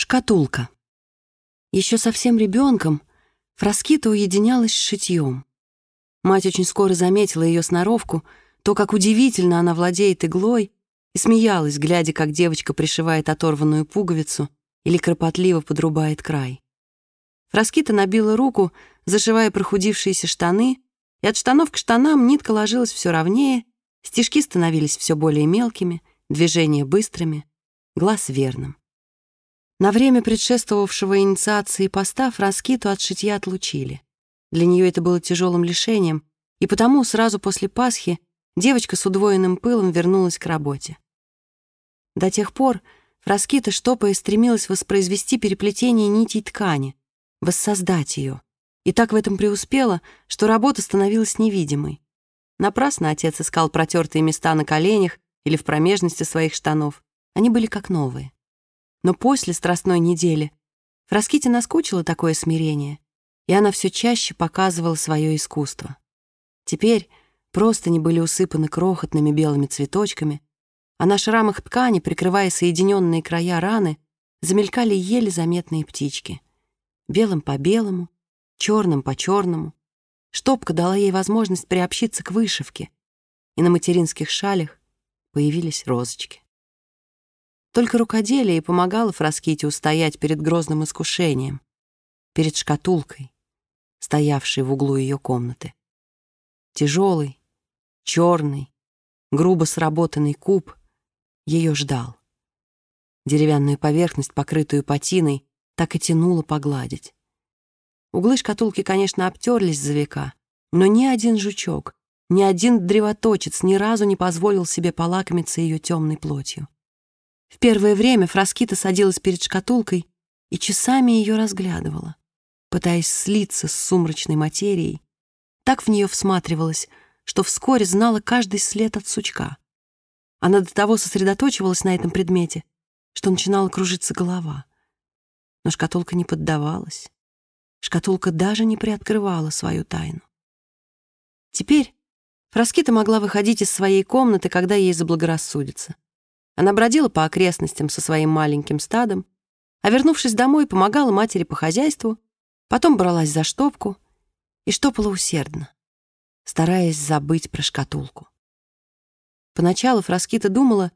Шкатулка. Еще совсем ребенком Фраскита уединялась с шитьем. Мать очень скоро заметила ее сноровку, то, как удивительно она владеет иглой, и смеялась, глядя, как девочка пришивает оторванную пуговицу или кропотливо подрубает край. Фраскита набила руку, зашивая прохудившиеся штаны, и от штанов к штанам нитка ложилась все ровнее, стежки становились все более мелкими, движения быстрыми, глаз верным. На время предшествовавшего инициации поста Фраскиту от шитья отлучили. Для нее это было тяжелым лишением, и потому сразу после Пасхи девочка с удвоенным пылом вернулась к работе. До тех пор Фраскита, штопая, стремилась воспроизвести переплетение нитей ткани, воссоздать ее, и так в этом преуспела, что работа становилась невидимой. Напрасно отец искал протертые места на коленях или в промежности своих штанов. Они были как новые. Но после страстной недели Фраските наскучило такое смирение, и она все чаще показывала свое искусство. Теперь просто не были усыпаны крохотными белыми цветочками, а на шрамах ткани, прикрывая соединенные края раны, замелькали еле заметные птички. Белым по белому, черным по черному. Штопка дала ей возможность приобщиться к вышивке, и на материнских шалях появились розочки. Только рукоделие помогало Фраските устоять перед грозным искушением, перед шкатулкой, стоявшей в углу ее комнаты. Тяжелый, черный, грубо сработанный куб ее ждал. Деревянную поверхность, покрытую патиной, так и тянуло погладить. Углы шкатулки, конечно, обтерлись за века, но ни один жучок, ни один древоточец ни разу не позволил себе полакомиться ее темной плотью. В первое время Фраскита садилась перед шкатулкой и часами ее разглядывала, пытаясь слиться с сумрачной материей. Так в нее всматривалась, что вскоре знала каждый след от сучка. Она до того сосредоточивалась на этом предмете, что начинала кружиться голова. Но шкатулка не поддавалась. Шкатулка даже не приоткрывала свою тайну. Теперь Фраскита могла выходить из своей комнаты, когда ей заблагорассудится. Она бродила по окрестностям со своим маленьким стадом, а вернувшись домой, помогала матери по хозяйству, потом бралась за штопку и штопала усердно, стараясь забыть про шкатулку. Поначалу Фраскита думала,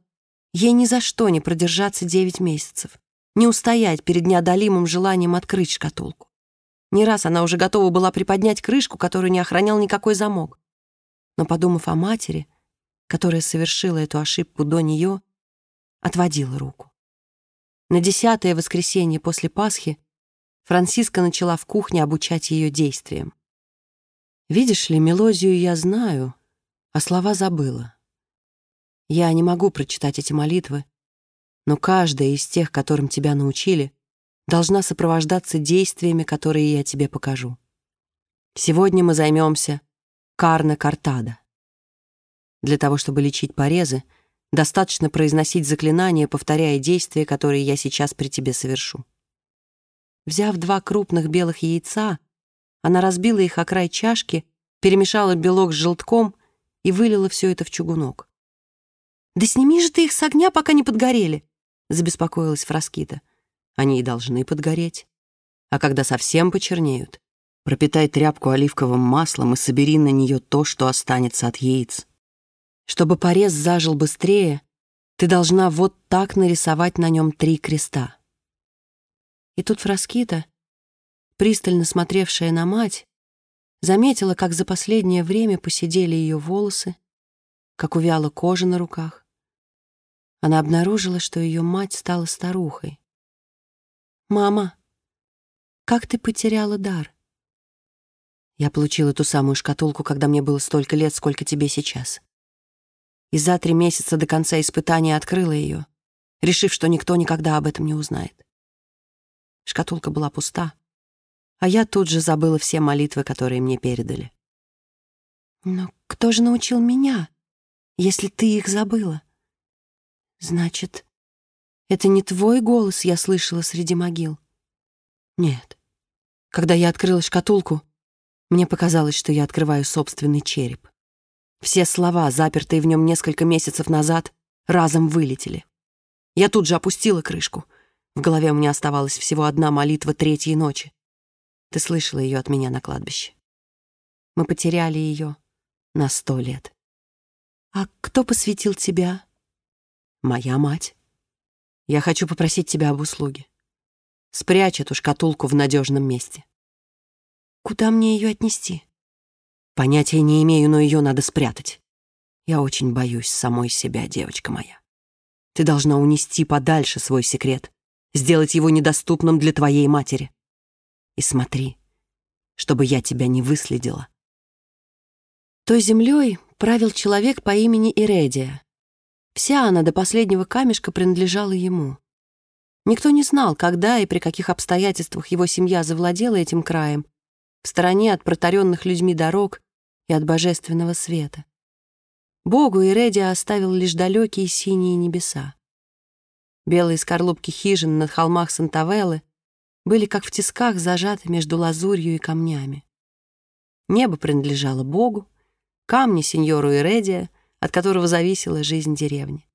ей ни за что не продержаться девять месяцев, не устоять перед неодолимым желанием открыть шкатулку. Не раз она уже готова была приподнять крышку, которую не охранял никакой замок. Но, подумав о матери, которая совершила эту ошибку до нее, отводила руку. На десятое воскресенье после Пасхи Франциска начала в кухне обучать ее действиям. «Видишь ли, мелодию я знаю, а слова забыла. Я не могу прочитать эти молитвы, но каждая из тех, которым тебя научили, должна сопровождаться действиями, которые я тебе покажу. Сегодня мы займемся карна картада. Для того, чтобы лечить порезы, Достаточно произносить заклинание, повторяя действия, которые я сейчас при тебе совершу. Взяв два крупных белых яйца, она разбила их о край чашки, перемешала белок с желтком и вылила все это в чугунок. «Да сними же ты их с огня, пока не подгорели!» — забеспокоилась Фраскита. «Они и должны подгореть. А когда совсем почернеют, пропитай тряпку оливковым маслом и собери на нее то, что останется от яиц. Чтобы порез зажил быстрее, ты должна вот так нарисовать на нем три креста. И тут Фраскита, пристально смотревшая на мать, заметила, как за последнее время посидели ее волосы, как увяла кожа на руках. Она обнаружила, что ее мать стала старухой. «Мама, как ты потеряла дар?» Я получила ту самую шкатулку, когда мне было столько лет, сколько тебе сейчас и за три месяца до конца испытания открыла ее, решив, что никто никогда об этом не узнает. Шкатулка была пуста, а я тут же забыла все молитвы, которые мне передали. «Но кто же научил меня, если ты их забыла? Значит, это не твой голос я слышала среди могил?» «Нет. Когда я открыла шкатулку, мне показалось, что я открываю собственный череп. Все слова, запертые в нем несколько месяцев назад, разом вылетели. Я тут же опустила крышку. В голове у меня оставалась всего одна молитва третьей ночи. Ты слышала ее от меня на кладбище. Мы потеряли ее на сто лет. А кто посвятил тебя? Моя мать. Я хочу попросить тебя об услуге. Спрячь эту шкатулку в надежном месте. Куда мне ее отнести? Понятия не имею, но ее надо спрятать. Я очень боюсь самой себя, девочка моя. Ты должна унести подальше свой секрет, сделать его недоступным для твоей матери. И смотри, чтобы я тебя не выследила. Той землей правил человек по имени Иредия. Вся она до последнего камешка принадлежала ему. Никто не знал, когда и при каких обстоятельствах его семья завладела этим краем, в стороне от протаренных людьми дорог и от божественного света. Богу Иредия оставил лишь далекие синие небеса. Белые скорлупки хижин на холмах Сантавеллы были как в тисках зажаты между лазурью и камнями. Небо принадлежало Богу, камни — сеньору Иредия — от которого зависела жизнь деревни.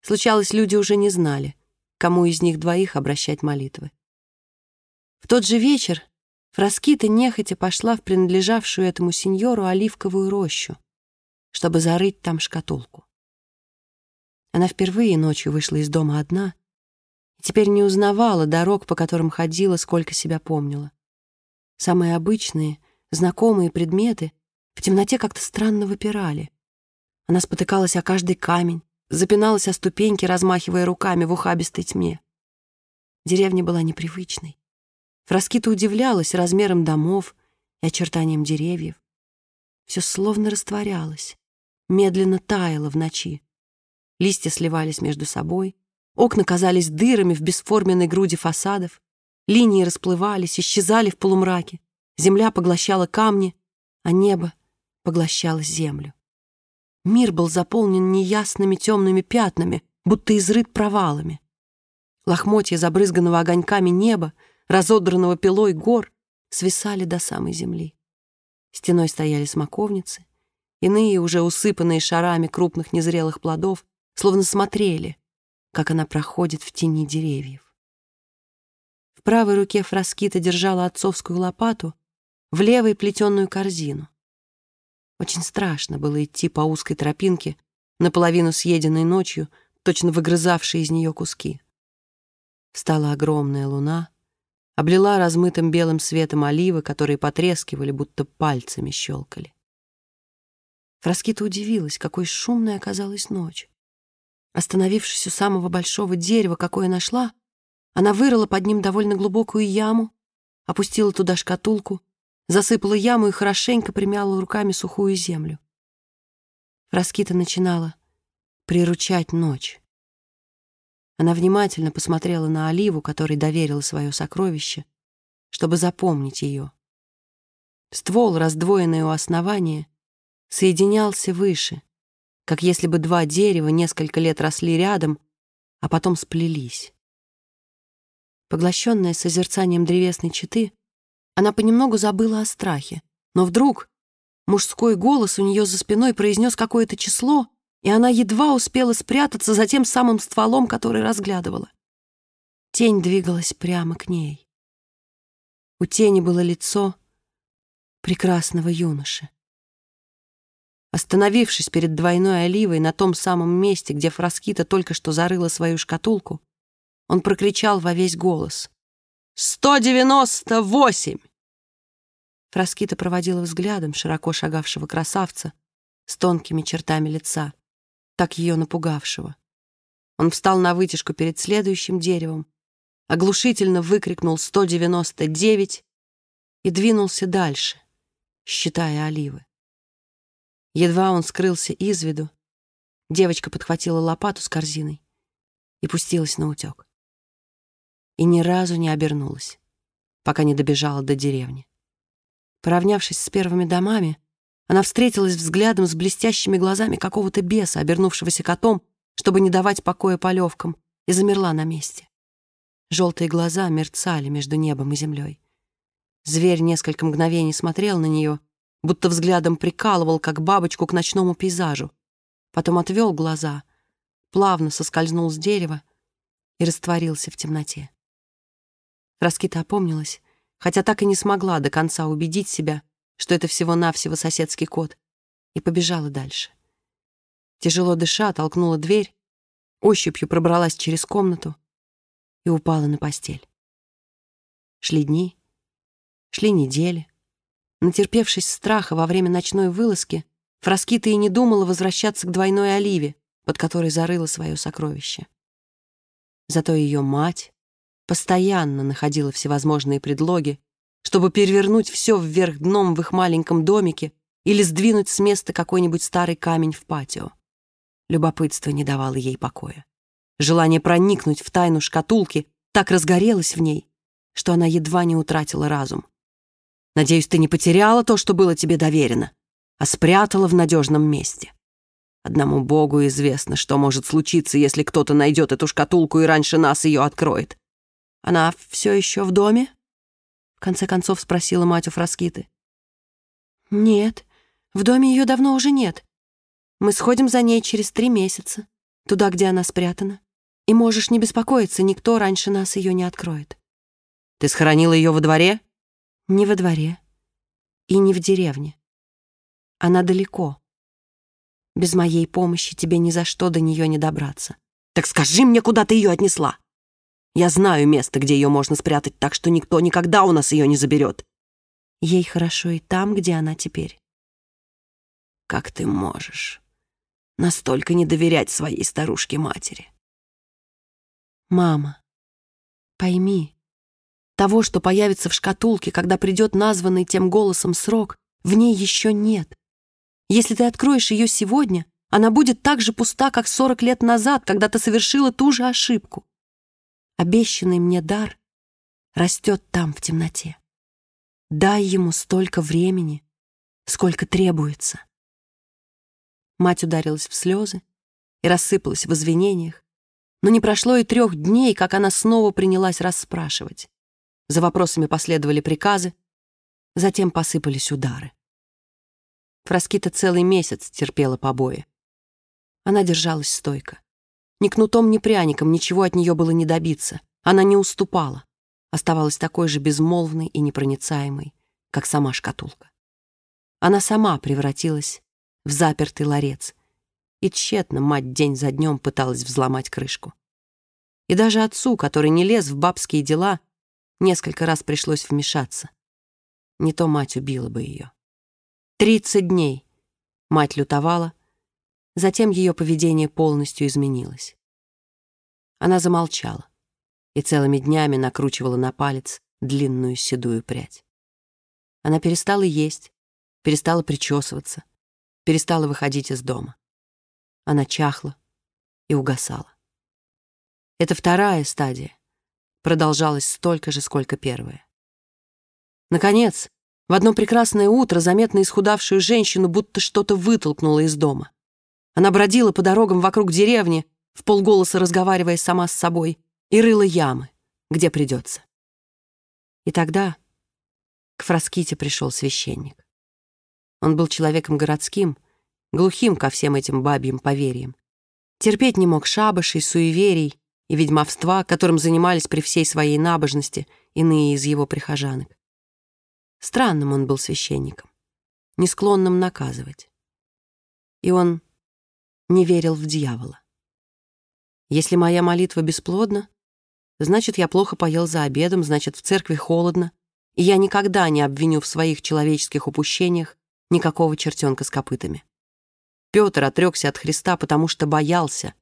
Случалось, люди уже не знали, кому из них двоих обращать молитвы. В тот же вечер Фраскита нехотя пошла в принадлежавшую этому сеньору оливковую рощу, чтобы зарыть там шкатулку. Она впервые ночью вышла из дома одна и теперь не узнавала дорог, по которым ходила, сколько себя помнила. Самые обычные, знакомые предметы в темноте как-то странно выпирали. Она спотыкалась о каждый камень, запиналась о ступеньки, размахивая руками в ухабистой тьме. Деревня была непривычной. Фраскита удивлялась размером домов и очертанием деревьев. Все словно растворялось, медленно таяло в ночи. Листья сливались между собой, окна казались дырами в бесформенной груди фасадов, линии расплывались, исчезали в полумраке, земля поглощала камни, а небо поглощало землю. Мир был заполнен неясными темными пятнами, будто изрыт провалами. Лохмотья забрызганного огоньками неба, разодранного пилой гор, свисали до самой земли. Стеной стояли смоковницы, иные, уже усыпанные шарами крупных незрелых плодов, словно смотрели, как она проходит в тени деревьев. В правой руке Фраскита держала отцовскую лопату, в левой — плетеную корзину. Очень страшно было идти по узкой тропинке, наполовину съеденной ночью, точно выгрызавшей из нее куски. Стала огромная луна, облила размытым белым светом оливы, которые потрескивали, будто пальцами щелкали. Фраскита удивилась, какой шумной оказалась ночь. Остановившись у самого большого дерева, какое нашла, она вырыла под ним довольно глубокую яму, опустила туда шкатулку засыпала яму и хорошенько примяла руками сухую землю. Раскита начинала приручать ночь. Она внимательно посмотрела на Оливу, которой доверила свое сокровище, чтобы запомнить ее. Ствол, раздвоенный у основания, соединялся выше, как если бы два дерева несколько лет росли рядом, а потом сплелись. Поглощенная созерцанием древесной четы, она понемногу забыла о страхе. Но вдруг мужской голос у нее за спиной произнес какое-то число, и она едва успела спрятаться за тем самым стволом, который разглядывала. Тень двигалась прямо к ней. У тени было лицо прекрасного юноши. Остановившись перед двойной оливой на том самом месте, где Фраскита только что зарыла свою шкатулку, он прокричал во весь голос. «Сто девяносто восемь!» Фраскита проводила взглядом широко шагавшего красавца с тонкими чертами лица, так ее напугавшего. Он встал на вытяжку перед следующим деревом, оглушительно выкрикнул «сто девяносто девять» и двинулся дальше, считая оливы. Едва он скрылся из виду, девочка подхватила лопату с корзиной и пустилась на утек и ни разу не обернулась, пока не добежала до деревни. Поравнявшись с первыми домами, она встретилась взглядом с блестящими глазами какого-то беса, обернувшегося котом, чтобы не давать покоя полевкам, и замерла на месте. Желтые глаза мерцали между небом и землей. Зверь несколько мгновений смотрел на нее, будто взглядом прикалывал, как бабочку к ночному пейзажу. Потом отвел глаза, плавно соскользнул с дерева и растворился в темноте. Раскита опомнилась, хотя так и не смогла до конца убедить себя, что это всего-навсего соседский кот, и побежала дальше. Тяжело дыша, толкнула дверь, ощупью пробралась через комнату и упала на постель. Шли дни, шли недели. Натерпевшись страха во время ночной вылазки, Фраскита и не думала возвращаться к двойной оливе, под которой зарыла свое сокровище. Зато ее мать постоянно находила всевозможные предлоги, чтобы перевернуть все вверх дном в их маленьком домике или сдвинуть с места какой-нибудь старый камень в патио. Любопытство не давало ей покоя. Желание проникнуть в тайну шкатулки так разгорелось в ней, что она едва не утратила разум. «Надеюсь, ты не потеряла то, что было тебе доверено, а спрятала в надежном месте. Одному Богу известно, что может случиться, если кто-то найдет эту шкатулку и раньше нас ее откроет. Она все еще в доме?» В конце концов спросила мать у Фраскиты. «Нет, в доме ее давно уже нет. Мы сходим за ней через три месяца, туда, где она спрятана. И можешь не беспокоиться, никто раньше нас ее не откроет. Ты схоронила ее во дворе? Не во дворе. И не в деревне. Она далеко. Без моей помощи тебе ни за что до нее не добраться. Так скажи мне, куда ты ее отнесла. Я знаю место, где ее можно спрятать, так что никто никогда у нас ее не заберет. Ей хорошо и там, где она теперь. Как ты можешь настолько не доверять своей старушке-матери? Мама, пойми, того, что появится в шкатулке, когда придет названный тем голосом срок, в ней еще нет. Если ты откроешь ее сегодня, она будет так же пуста, как 40 лет назад, когда ты совершила ту же ошибку. Обещанный мне дар растет там, в темноте. Дай ему столько времени, сколько требуется. Мать ударилась в слезы и рассыпалась в извинениях, но не прошло и трех дней, как она снова принялась расспрашивать. За вопросами последовали приказы, затем посыпались удары. Фраскита целый месяц терпела побои. Она держалась стойко. Ни кнутом, ни пряником ничего от нее было не добиться. Она не уступала, оставалась такой же безмолвной и непроницаемой, как сама шкатулка. Она сама превратилась в запертый ларец, и тщетно мать день за днем пыталась взломать крышку. И даже отцу, который не лез в бабские дела, Несколько раз пришлось вмешаться. Не то мать убила бы ее. Тридцать дней мать лютовала, затем ее поведение полностью изменилось. Она замолчала и целыми днями накручивала на палец длинную седую прядь. Она перестала есть, перестала причесываться, перестала выходить из дома. Она чахла и угасала. Это вторая стадия, продолжалось столько же, сколько первое. Наконец, в одно прекрасное утро заметно исхудавшую женщину будто что-то вытолкнуло из дома. Она бродила по дорогам вокруг деревни, в полголоса разговаривая сама с собой, и рыла ямы, где придется. И тогда к Фраските пришел священник. Он был человеком городским, глухим ко всем этим бабьим поверьям. Терпеть не мог шабашей, суеверий и ведьмовства, которым занимались при всей своей набожности иные из его прихожанок. Странным он был священником, не склонным наказывать. И он не верил в дьявола. Если моя молитва бесплодна, значит, я плохо поел за обедом, значит, в церкви холодно, и я никогда не обвиню в своих человеческих упущениях никакого чертенка с копытами. Петр отрекся от Христа, потому что боялся,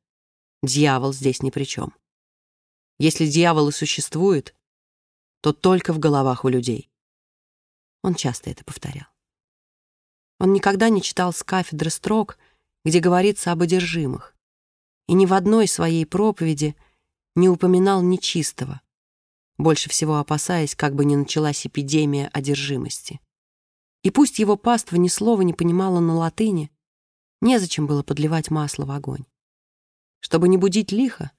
Дьявол здесь ни при чем. Если дьявол и существует, то только в головах у людей. Он часто это повторял. Он никогда не читал с кафедры строк, где говорится об одержимых, и ни в одной своей проповеди не упоминал нечистого, больше всего опасаясь, как бы не началась эпидемия одержимости. И пусть его паства ни слова не понимала на латыни, незачем было подливать масло в огонь. Чтобы не будить лихо,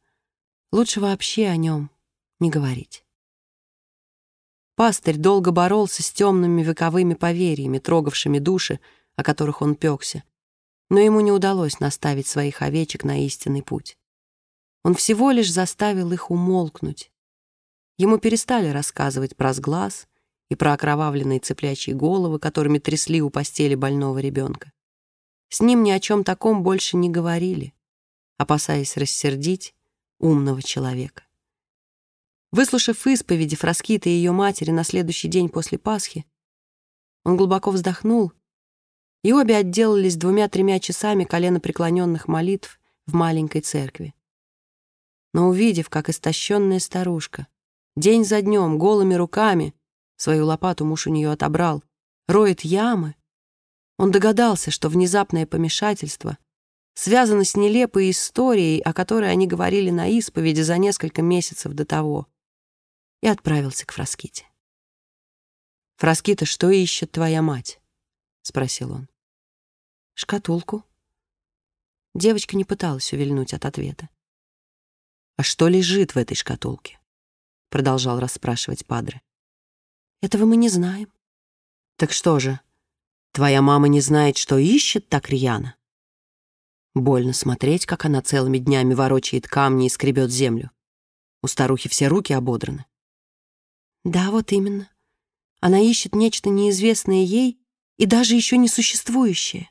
лучше вообще о нем не говорить. Пастырь долго боролся с темными вековыми поверьями, трогавшими души, о которых он пекся, но ему не удалось наставить своих овечек на истинный путь. Он всего лишь заставил их умолкнуть. Ему перестали рассказывать про сглаз и про окровавленные цыплячьи головы, которыми трясли у постели больного ребенка. С ним ни о чем таком больше не говорили, опасаясь рассердить умного человека. Выслушав исповеди Фраскиты и ее матери на следующий день после Пасхи, он глубоко вздохнул, и обе отделались двумя-тремя часами коленопреклоненных молитв в маленькой церкви. Но увидев, как истощенная старушка день за днем голыми руками, свою лопату муж у нее отобрал, роет ямы, он догадался, что внезапное помешательство связано с нелепой историей, о которой они говорили на исповеди за несколько месяцев до того, и отправился к Фраските. «Фраскита, что ищет твоя мать?» — спросил он. «Шкатулку». Девочка не пыталась увильнуть от ответа. «А что лежит в этой шкатулке?» — продолжал расспрашивать Падре. «Этого мы не знаем». «Так что же, твоя мама не знает, что ищет так рьяно?» Больно смотреть, как она целыми днями ворочает камни и скребет землю. У старухи все руки ободраны. «Да, вот именно. Она ищет нечто неизвестное ей и даже еще не существующее.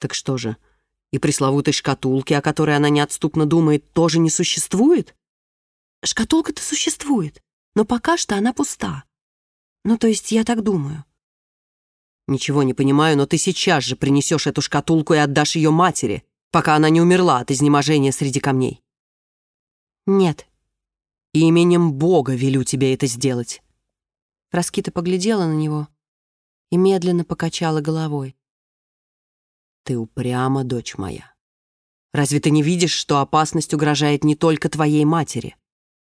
Так что же, и пресловутой шкатулки, о которой она неотступно думает, тоже не существует? Шкатулка-то существует, но пока что она пуста. Ну, то есть я так думаю. Ничего не понимаю, но ты сейчас же принесешь эту шкатулку и отдашь ее матери, пока она не умерла от изнеможения среди камней. Нет. Именем Бога велю тебе это сделать. Раскита поглядела на него и медленно покачала головой. «Ты упряма, дочь моя. Разве ты не видишь, что опасность угрожает не только твоей матери?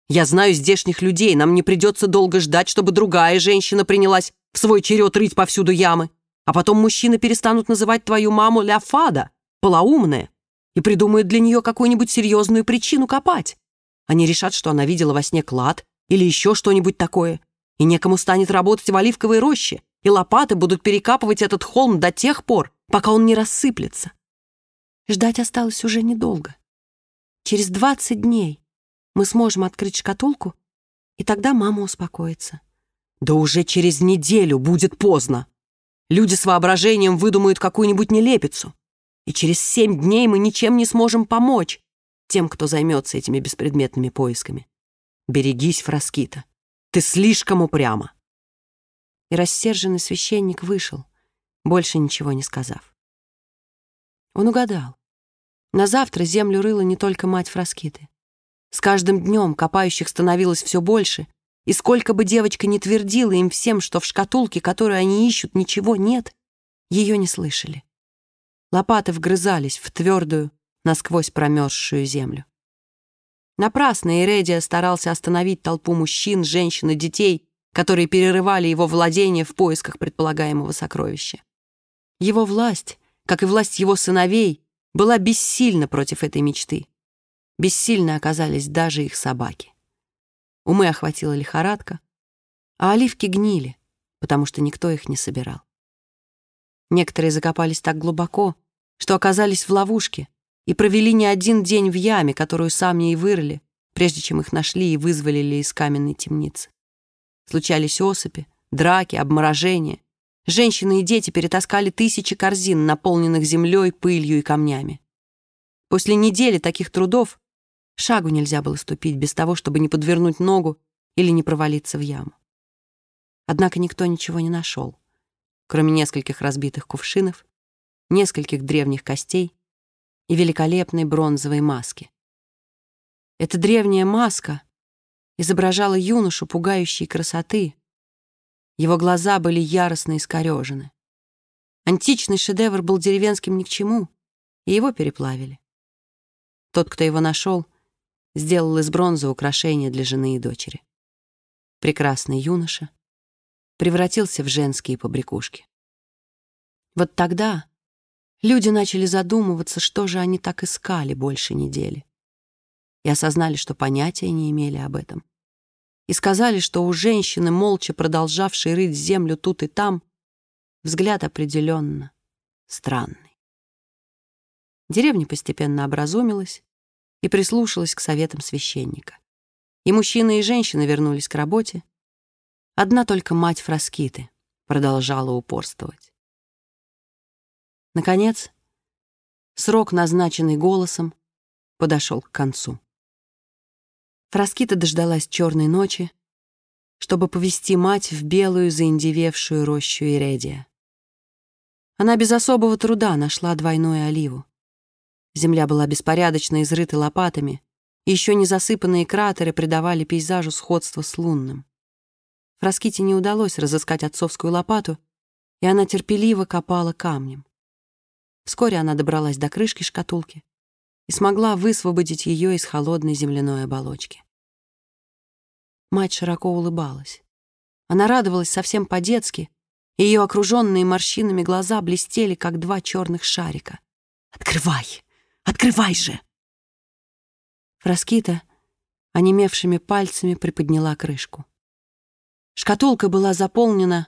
Я знаю здешних людей, нам не придется долго ждать, чтобы другая женщина принялась в свой черед рыть повсюду ямы, а потом мужчины перестанут называть твою маму Ля Фада, полоумная, и придумают для нее какую-нибудь серьезную причину копать. Они решат, что она видела во сне клад или еще что-нибудь такое, и некому станет работать в оливковой роще, и лопаты будут перекапывать этот холм до тех пор, пока он не рассыплется. Ждать осталось уже недолго. Через двадцать дней мы сможем открыть шкатулку, и тогда мама успокоится. Да уже через неделю будет поздно. Люди с воображением выдумают какую-нибудь нелепицу. И через семь дней мы ничем не сможем помочь тем, кто займется этими беспредметными поисками. Берегись, Фраскита. Ты слишком упряма!» И рассерженный священник вышел, больше ничего не сказав. Он угадал. На завтра землю рыла не только мать Фраскиты. С каждым днем копающих становилось все больше, и сколько бы девочка ни твердила им всем, что в шкатулке, которую они ищут, ничего нет, ее не слышали. Лопаты вгрызались в твердую, насквозь промерзшую землю. Напрасно Эредия старался остановить толпу мужчин, женщин и детей, которые перерывали его владение в поисках предполагаемого сокровища. Его власть, как и власть его сыновей, была бессильна против этой мечты. Бессильны оказались даже их собаки. Умы охватила лихорадка, а оливки гнили, потому что никто их не собирал. Некоторые закопались так глубоко, что оказались в ловушке, и провели не один день в яме, которую сами и вырыли, прежде чем их нашли и вызволили из каменной темницы. Случались осыпи, драки, обморожения. Женщины и дети перетаскали тысячи корзин, наполненных землей, пылью и камнями. После недели таких трудов шагу нельзя было ступить без того, чтобы не подвернуть ногу или не провалиться в яму. Однако никто ничего не нашел, кроме нескольких разбитых кувшинов, нескольких древних костей и великолепной бронзовой маски. Эта древняя маска изображала юношу пугающей красоты. Его глаза были яростно искорежены. Античный шедевр был деревенским ни к чему, и его переплавили. Тот, кто его нашел, сделал из бронзы украшение для жены и дочери. Прекрасный юноша превратился в женские побрякушки. Вот тогда Люди начали задумываться, что же они так искали больше недели. И осознали, что понятия не имели об этом. И сказали, что у женщины, молча продолжавшей рыть землю тут и там, взгляд определенно странный. Деревня постепенно образумилась, и прислушалась к советам священника. И мужчина, и женщина вернулись к работе. Одна только мать Фраскиты продолжала упорствовать. Наконец, срок, назначенный голосом, подошел к концу. Фраскита дождалась черной ночи, чтобы повести мать в белую заиндевевшую рощу Иредия. Она без особого труда нашла двойную оливу. Земля была беспорядочно изрыта лопатами, и еще не засыпанные кратеры придавали пейзажу сходство с лунным. Фраските не удалось разыскать отцовскую лопату, и она терпеливо копала камнем. Вскоре она добралась до крышки шкатулки и смогла высвободить ее из холодной земляной оболочки. Мать широко улыбалась. Она радовалась совсем по-детски, и ее окруженные морщинами глаза блестели, как два черных шарика. «Открывай! Открывай же!» Фраскита онемевшими пальцами приподняла крышку. Шкатулка была заполнена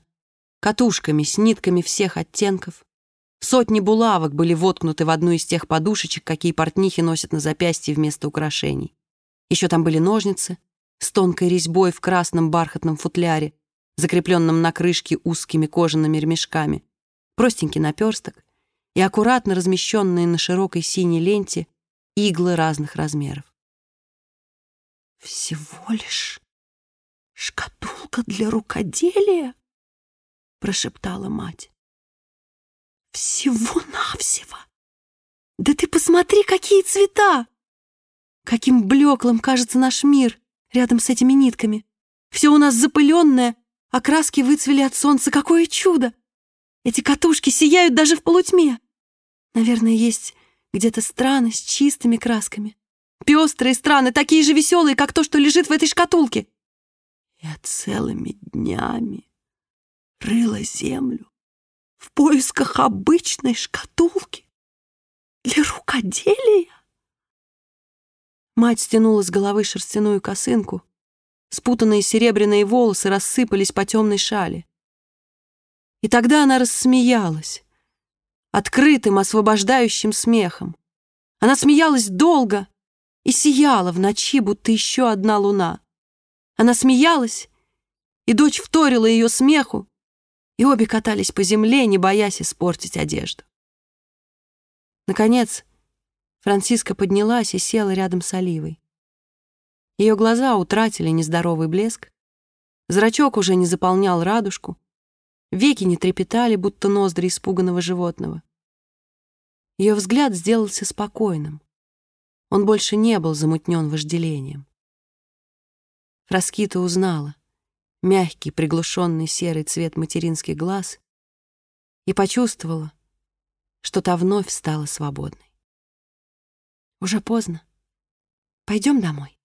катушками с нитками всех оттенков. Сотни булавок были воткнуты в одну из тех подушечек, какие портнихи носят на запястье вместо украшений. Еще там были ножницы, с тонкой резьбой в красном бархатном футляре, закрепленном на крышке узкими кожаными ремешками, простенький наперсток и аккуратно размещенные на широкой синей ленте иглы разных размеров. «Всего лишь шкатулка для рукоделия?» — прошептала мать. «Всего-навсего! Да ты посмотри, какие цвета! Каким блеклым кажется наш мир!» рядом с этими нитками. Все у нас запыленное, а краски выцвели от солнца. Какое чудо! Эти катушки сияют даже в полутьме. Наверное, есть где-то страны с чистыми красками. Пестрые страны, такие же веселые, как то, что лежит в этой шкатулке. Я целыми днями рыла землю в поисках обычной шкатулки для рукоделия. Мать стянула с головы шерстяную косынку. Спутанные серебряные волосы рассыпались по темной шали. И тогда она рассмеялась, открытым, освобождающим смехом. Она смеялась долго и сияла в ночи, будто еще одна луна. Она смеялась, и дочь вторила ее смеху, и обе катались по земле, не боясь испортить одежду. Наконец, Франциска поднялась и села рядом с Оливой. Ее глаза утратили нездоровый блеск, зрачок уже не заполнял радужку, веки не трепетали, будто ноздри испуганного животного. Ее взгляд сделался спокойным. Он больше не был замутнен вожделением. Фраскита узнала мягкий, приглушенный серый цвет материнских глаз и почувствовала, что та вновь стала свободной. Уже поздно. Пойдем домой.